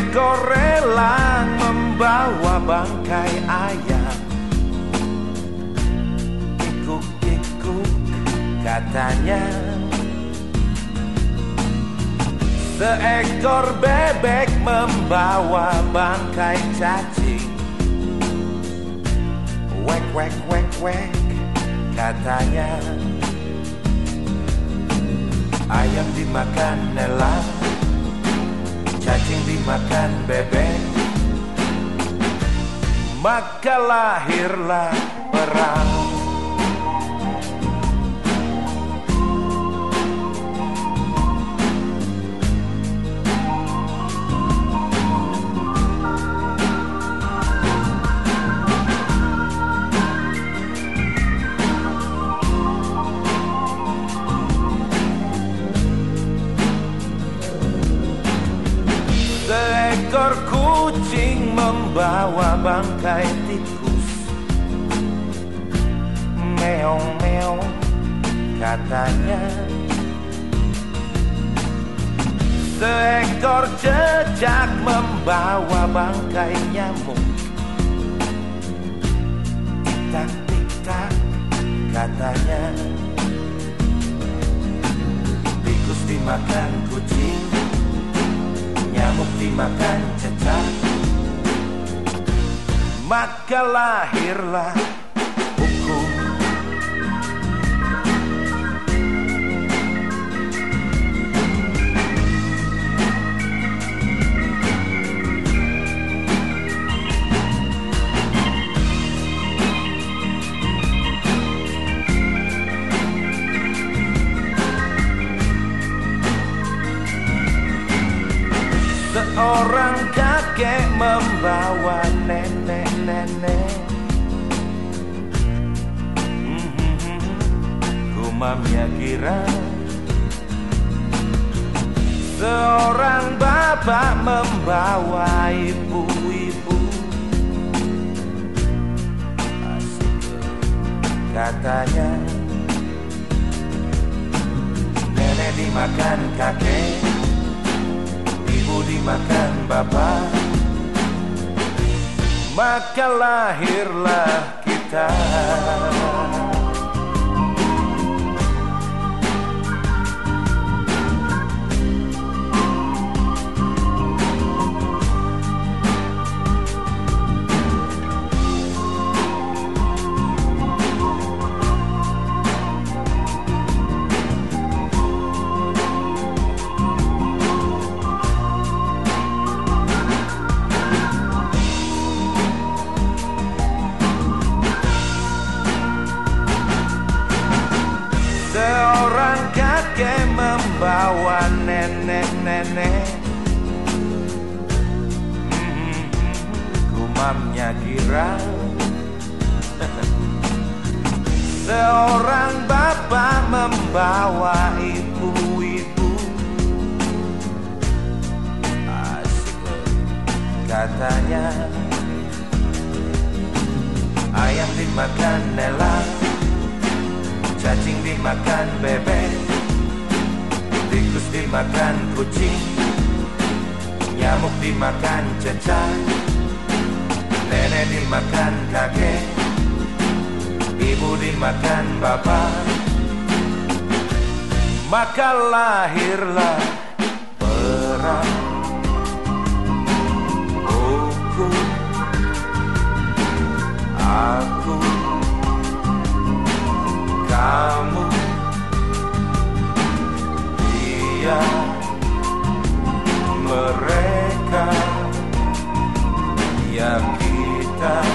Seekor elang membawa bangkai ayam. Ikuk-ikuk katanya. Seekor bebek membawa bangkai cacing. Wek, wek, wek, wek katanya. Ayam dimakan elang Cacing dimakan bebek. Maka lahirlah perang bangkai tikus. Meong meong katanya. Seekor cecak membawa bangkai nyamuk. Tik tak katanya. Tikus dimakan kucing nyamuk dimakan cecak Maka lahirlah hukum. Seorang kakek membawa nenek-nenek Gumamnya kira Seorang bapak membawa ibu-ibu. Katanya Nenek dimakan kakek ibu dimakan bapak Maka lahirlah kita Kira Seorang bapak membawa ibu-ibu. Asik katanya. Ayam dimakan elang Cacing dimakan bebek Tikus dimakan kucing Nyamuk dimakan cecak Nenek dimakan kakek. Ibu dimakan bapak. Maka lahirlah 다.